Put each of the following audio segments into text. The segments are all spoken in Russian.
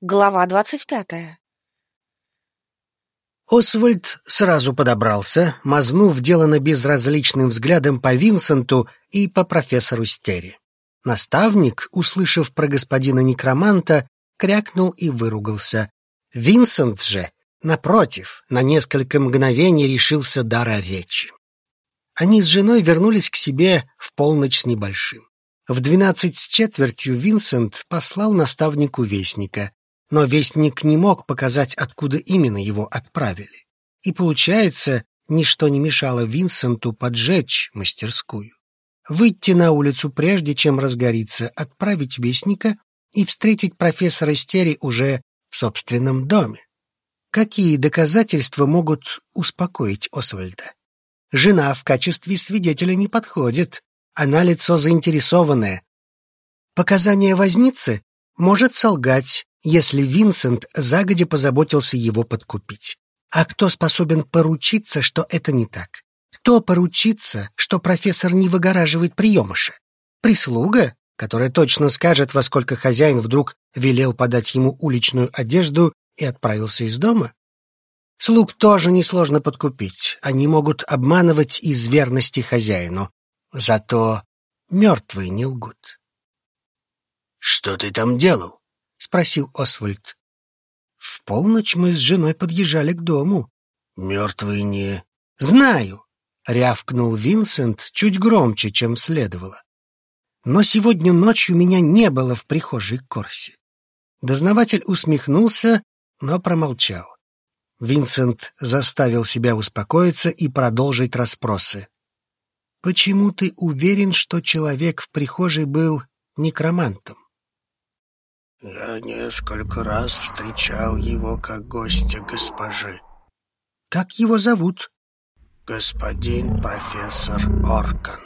Глава двадцать пятая. Освальд сразу подобрался, мазнув делано безразличным взглядом по Винсенту и по профессору Стери. Наставник, услышав про господина некроманта, крякнул и выругался. Винсент же, напротив, на несколько мгновений решился дара речи. Они с женой вернулись к себе в полночь с небольшим. В двенадцать с четвертью Винсент послал наставнику вестника но вестник не мог показать, откуда именно его отправили. И получается, ничто не мешало Винсенту поджечь мастерскую. Выйти на улицу прежде, чем разгорится, отправить вестника и встретить профессора Стери уже в собственном доме. Какие доказательства могут успокоить Освальда? Жена в качестве свидетеля не подходит, она лицо заинтересованное. Показания возницы может солгать, если Винсент загодя позаботился его подкупить. А кто способен поручиться, что это не так? Кто поручится, что профессор не выгораживает приемыша? Прислуга, которая точно скажет, во сколько хозяин вдруг велел подать ему уличную одежду и отправился из дома? Слуг тоже несложно подкупить. Они могут обманывать из верности хозяину. Зато мертвые не лгут. «Что ты там делал?» — спросил Освальд. В полночь мы с женой подъезжали к дому. Мертвый не... Знаю, — рявкнул Винсент чуть громче, чем следовало. Но сегодня ночью меня не было в прихожей Корси. Дознаватель усмехнулся, но промолчал. Винсент заставил себя успокоиться и продолжить расспросы. «Почему ты уверен, что человек в прихожей был некромантом?» Я несколько раз встречал его как гостя госпожи. Как его зовут? Господин профессор Оркан.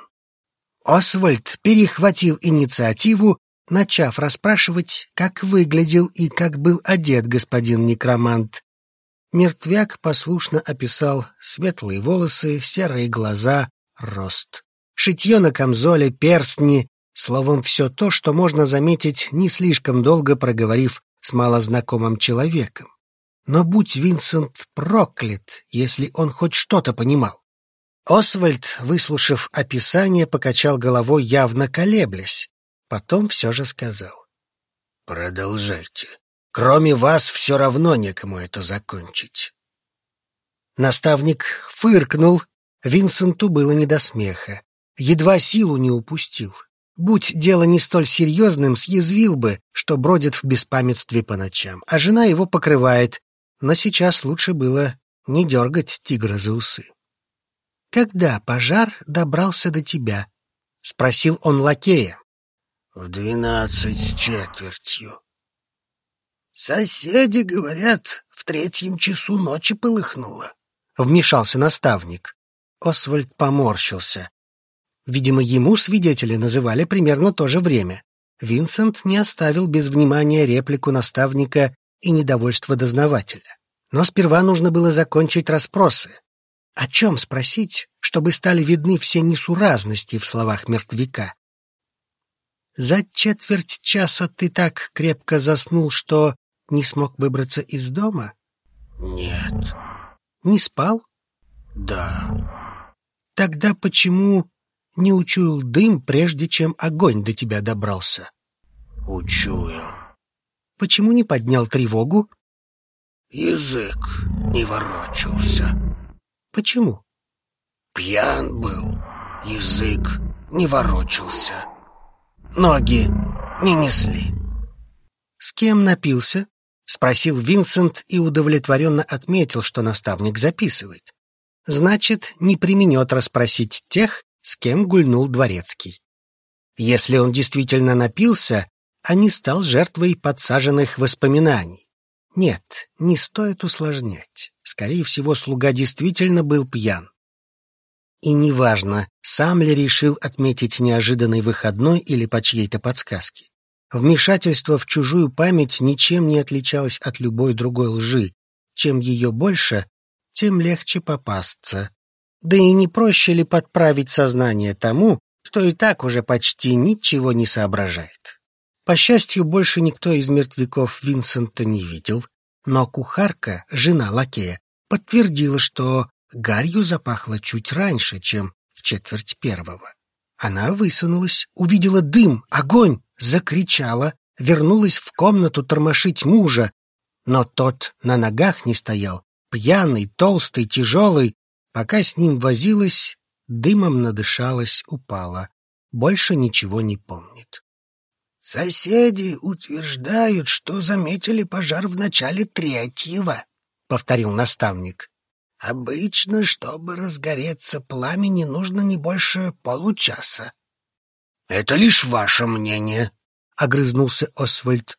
Освальд перехватил инициативу, начав расспрашивать, как выглядел и как был одет господин некромант. Мертвяк послушно описал светлые волосы, серые глаза, рост. Шитье на камзоле, перстни, Словом, все то, что можно заметить, не слишком долго проговорив с малознакомым человеком. Но будь Винсент проклят, если он хоть что-то понимал. Освальд, выслушав описание, покачал головой, явно колеблясь. Потом все же сказал. «Продолжайте. Кроме вас все равно некому это закончить». Наставник фыркнул. Винсенту было не до смеха. Едва силу не упустил. Будь дело не столь серьезным, съязвил бы, что бродит в беспамятстве по ночам, а жена его покрывает, но сейчас лучше было не дергать тигра за усы. «Когда пожар добрался до тебя?» — спросил он лакея. «В двенадцать с четвертью». «Соседи говорят, в третьем часу ночи полыхнуло», — вмешался наставник. Освальд поморщился. Видимо, ему свидетели называли примерно то же время. Винсент не оставил без внимания реплику наставника и недовольство дознавателя. Но сперва нужно было закончить расспросы. О чем спросить, чтобы стали видны все несуразности в словах мертвяка? «За четверть часа ты так крепко заснул, что не смог выбраться из дома?» «Нет». «Не спал?» «Да». «Тогда почему не учуял дым, прежде чем огонь до тебя добрался? Учуял. Почему не поднял тревогу? Язык не ворочался. Почему? Пьян был, язык не ворочался. Ноги не несли. С кем напился? Спросил Винсент и удовлетворенно отметил, что наставник записывает. Значит, не применет расспросить тех, с кем гульнул дворецкий. Если он действительно напился, а не стал жертвой подсаженных воспоминаний. Нет, не стоит усложнять. Скорее всего, слуга действительно был пьян. И неважно, сам ли решил отметить неожиданный выходной или по чьей-то подсказке. Вмешательство в чужую память ничем не отличалось от любой другой лжи. Чем ее больше, тем легче попасться. Да и не проще ли подправить сознание тому, кто и так уже почти ничего не соображает? По счастью, больше никто из мертвяков Винсента не видел, но кухарка, жена лакея, подтвердила, что гарью запахло чуть раньше, чем в четверть первого. Она высунулась, увидела дым, огонь, закричала, вернулась в комнату тормошить мужа, но тот на ногах не стоял, пьяный, толстый, тяжелый. Пока с ним возилась, дымом надышалась, упала. Больше ничего не помнит. «Соседи утверждают, что заметили пожар в начале третьего», — повторил наставник. «Обычно, чтобы разгореться пламени, нужно не больше получаса». «Это лишь ваше мнение», — огрызнулся Освальд.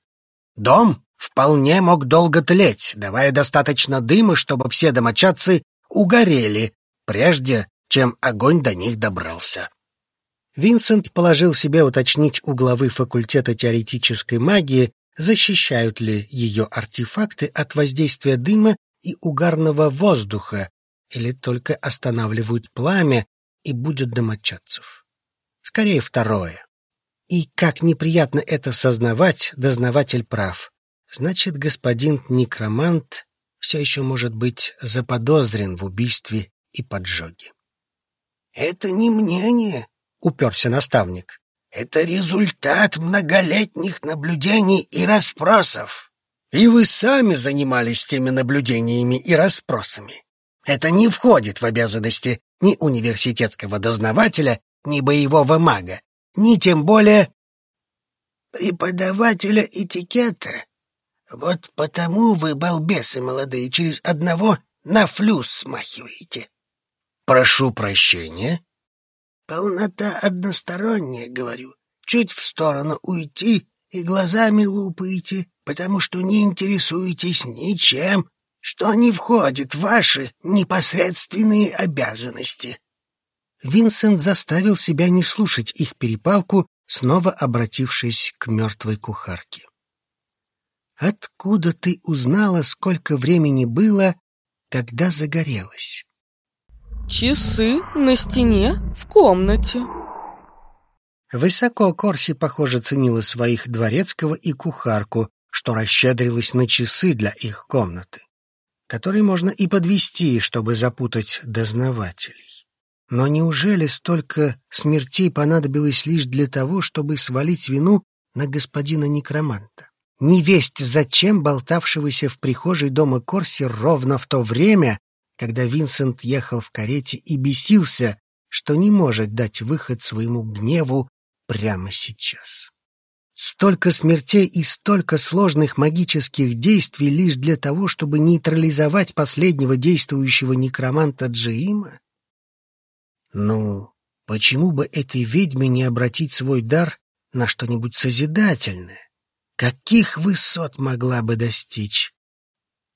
«Дом вполне мог долго тлеть, давая достаточно дыма, чтобы все домочадцы угорели, прежде чем огонь до них добрался. Винсент положил себе уточнить у главы факультета теоретической магии, защищают ли ее артефакты от воздействия дыма и угарного воздуха, или только останавливают пламя и будет домочадцев. Скорее второе. И как неприятно это сознавать, дознаватель прав. Значит, господин некромант все еще может быть заподозрен в убийстве и поджоге. «Это не мнение», — уперся наставник. «Это результат многолетних наблюдений и расспросов. И вы сами занимались теми наблюдениями и расспросами. Это не входит в обязанности ни университетского дознавателя, ни боевого мага, ни тем более преподавателя этикета вот потому вы, балбесы молодые, через одного на флюс смахиваете. Прошу прощения. Полнота односторонняя, говорю. Чуть в сторону уйти и глазами лупаете, потому что не интересуетесь ничем, что не входит в ваши непосредственные обязанности. Винсент заставил себя не слушать их перепалку, снова обратившись к мертвой кухарке. Откуда ты узнала, сколько времени было, когда загорелась? Часы на стене в комнате. Высоко Корси, похоже, ценила своих дворецкого и кухарку, что расщедрилась на часы для их комнаты, которые можно и подвести, чтобы запутать дознавателей. Но неужели столько смертей понадобилось лишь для того, чтобы свалить вину на господина некроманта? Невесть зачем болтавшегося в прихожей дома Корси ровно в то время, когда Винсент ехал в карете и бесился, что не может дать выход своему гневу прямо сейчас. Столько смертей и столько сложных магических действий лишь для того, чтобы нейтрализовать последнего действующего некроманта Джиима? Ну, почему бы этой ведьме не обратить свой дар на что-нибудь созидательное? Каких высот могла бы достичь?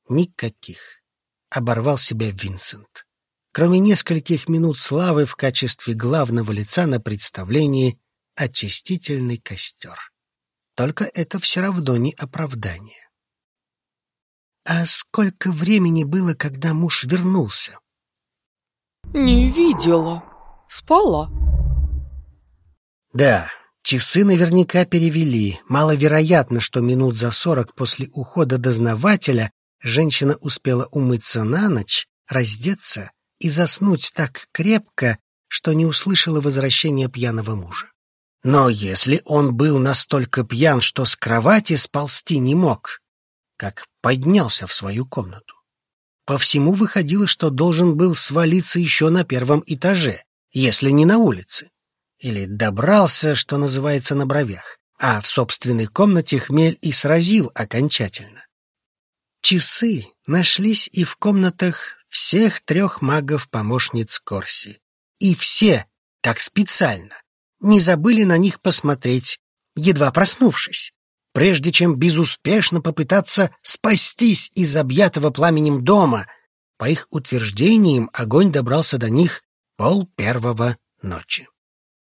Никаких. Оборвал себя Винсент. Кроме нескольких минут славы в качестве главного лица на представлении «Очистительный костер». Только это все равно не оправдание. А сколько времени было, когда муж вернулся? Не видела. Спала. Да, Часы наверняка перевели. Маловероятно, что минут за сорок после ухода дознавателя женщина успела умыться на ночь, раздеться и заснуть так крепко, что не услышала возвращения пьяного мужа. Но если он был настолько пьян, что с кровати сползти не мог, как поднялся в свою комнату? По всему выходило, что должен был свалиться еще на первом этаже, если не на улице или добрался, что называется, на бровях, а в собственной комнате хмель и сразил окончательно. Часы нашлись и в комнатах всех трех магов-помощниц Корси. И все, как специально, не забыли на них посмотреть, едва проснувшись, прежде чем безуспешно попытаться спастись из объятого пламенем дома. По их утверждениям, огонь добрался до них пол первого ночи.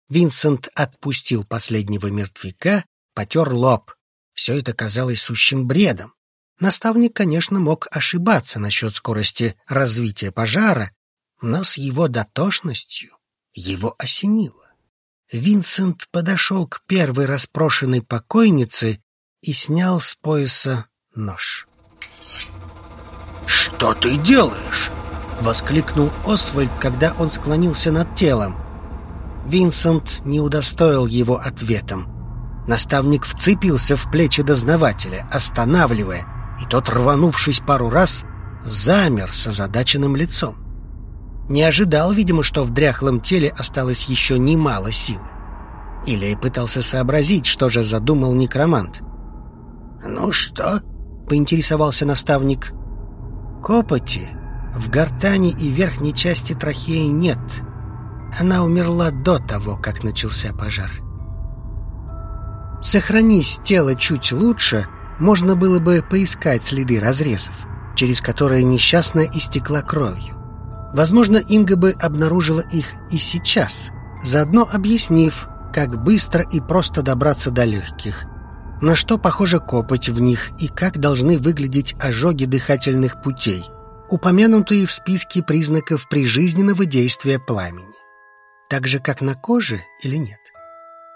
Винсент отпустил последнего мертвяка, потер лоб. Все это казалось сущим бредом. Наставник, конечно, мог ошибаться насчет скорости развития пожара, но с его дотошностью его осенило. Винсент подошел к первой распрошенной покойнице и снял с пояса нож. «Что ты делаешь?» — воскликнул Освальд, когда он склонился над телом. Винсент не удостоил его ответом. Наставник вцепился в плечи дознавателя, останавливая, и тот, рванувшись пару раз, замер с озадаченным лицом. Не ожидал, видимо, что в дряхлом теле осталось еще немало силы. Или пытался сообразить, что же задумал некромант. «Ну что?» — поинтересовался наставник. «Копоти в гортани и верхней части трахеи нет. Она умерла до того, как начался пожар. Сохранись тело чуть лучше, можно было бы поискать следы разрезов, через которые несчастная истекла кровью. Возможно, Инга бы обнаружила их и сейчас, заодно объяснив, как быстро и просто добраться до легких, на что похоже копоть в них и как должны выглядеть ожоги дыхательных путей, упомянутые в списке признаков прижизненного действия пламени. Так же, как на коже или нет?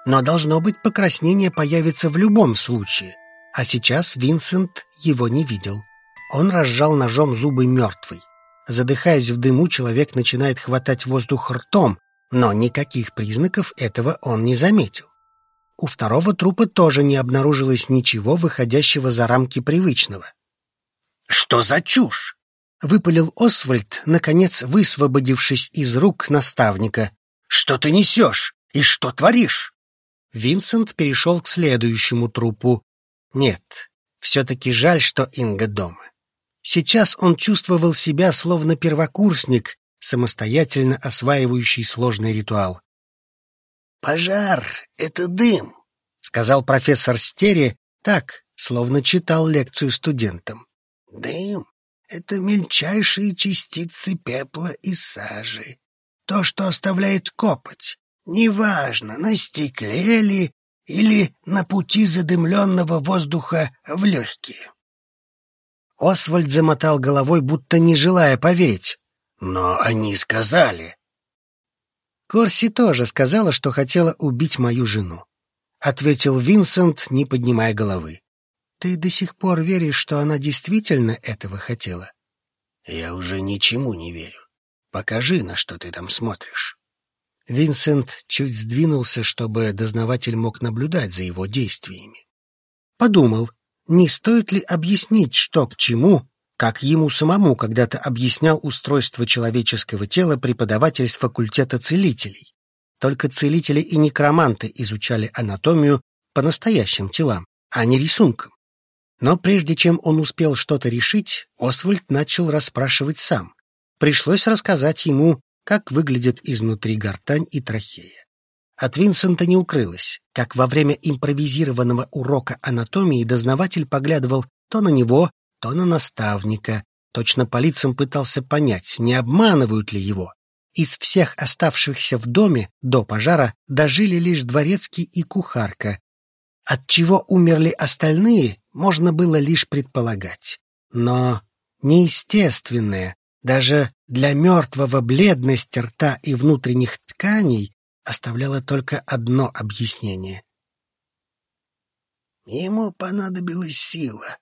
Но должно быть, покраснение появится в любом случае, а сейчас Винсент его не видел. Он разжал ножом зубы мертвый. Задыхаясь в дыму, человек начинает хватать воздух ртом, но никаких признаков этого он не заметил. У второго трупа тоже не обнаружилось ничего, выходящего за рамки привычного. «Что за чушь?» — выпалил Освальд, наконец высвободившись из рук наставника. «Что ты несешь? И что творишь?» Винсент перешел к следующему трупу. Нет, все-таки жаль, что Инга дома. Сейчас он чувствовал себя словно первокурсник, самостоятельно осваивающий сложный ритуал. «Пожар — это дым», — сказал профессор Стери так, словно читал лекцию студентам. «Дым — это мельчайшие частицы пепла и сажи. То, что оставляет копоть. Неважно, на стекле ли или на пути задымленного воздуха в легкие». Освальд замотал головой, будто не желая поверить. «Но они сказали...» Корси тоже сказала, что хотела убить мою жену. Ответил Винсент, не поднимая головы. Ты до сих пор веришь, что она действительно этого хотела? Я уже ничему не верю. Покажи, на что ты там смотришь. Винсент чуть сдвинулся, чтобы дознаватель мог наблюдать за его действиями. Подумал, не стоит ли объяснить, что к чему, как ему самому когда-то объяснял устройство человеческого тела преподаватель с факультета целителей. Только целители и некроманты изучали анатомию по настоящим телам, а не рисункам. Но прежде чем он успел что-то решить, Освальд начал расспрашивать сам. Пришлось рассказать ему, как выглядят изнутри гортань и трахея. От Винсента не укрылось, как во время импровизированного урока анатомии дознаватель поглядывал то на него, то на наставника. Точно по лицам пытался понять, не обманывают ли его. Из всех оставшихся в доме до пожара дожили лишь дворецкий и кухарка. От чего умерли остальные, можно было лишь предполагать. Но неестественная, даже для мертвого бледность рта и внутренних тканей оставляла только одно объяснение. Ему понадобилась сила,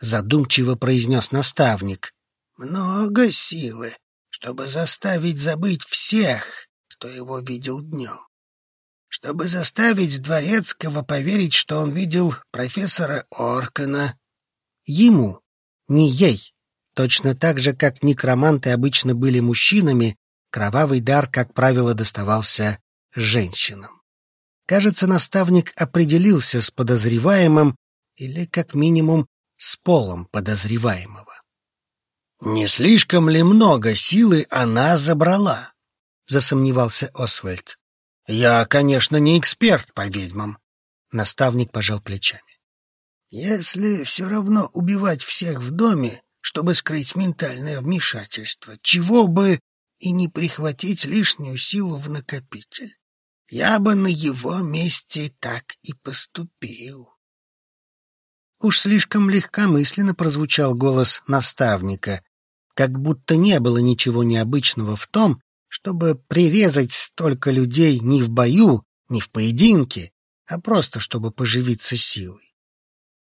задумчиво произнес наставник. Много силы, чтобы заставить забыть всех, кто его видел днем. Чтобы заставить Дворецкого поверить, что он видел профессора Оркана. Ему, не ей. Точно так же, как некроманты обычно были мужчинами, кровавый дар, как правило, доставался женщинам. Кажется, наставник определился с подозреваемым или, как минимум, с полом подозреваемого. «Не слишком ли много силы она забрала?» — засомневался Освальд. «Я, конечно, не эксперт по ведьмам», — наставник пожал плечами. «Если все равно убивать всех в доме, чтобы скрыть ментальное вмешательство, чего бы и не прихватить лишнюю силу в накопитель, я бы на его месте так и поступил». Уж слишком легкомысленно прозвучал голос наставника, как будто не было ничего необычного в том, чтобы прирезать столько людей ни в бою, Не в поединке, а просто чтобы поживиться силой.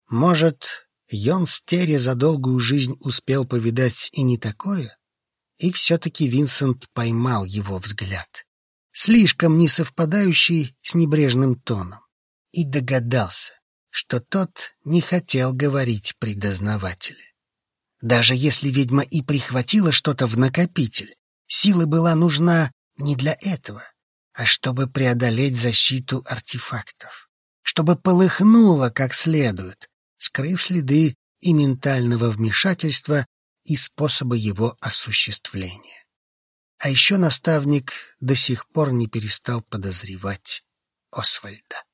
Может, Йон Стери за долгую жизнь успел повидать и не такое? И все-таки Винсент поймал его взгляд, слишком не совпадающий с небрежным тоном, и догадался, что тот не хотел говорить при дознавателе. Даже если ведьма и прихватила что-то в накопитель, сила была нужна не для этого, а чтобы преодолеть защиту артефактов, чтобы полыхнуло как следует, скрыв следы и ментального вмешательства, и способа его осуществления. А еще наставник до сих пор не перестал подозревать Освальда.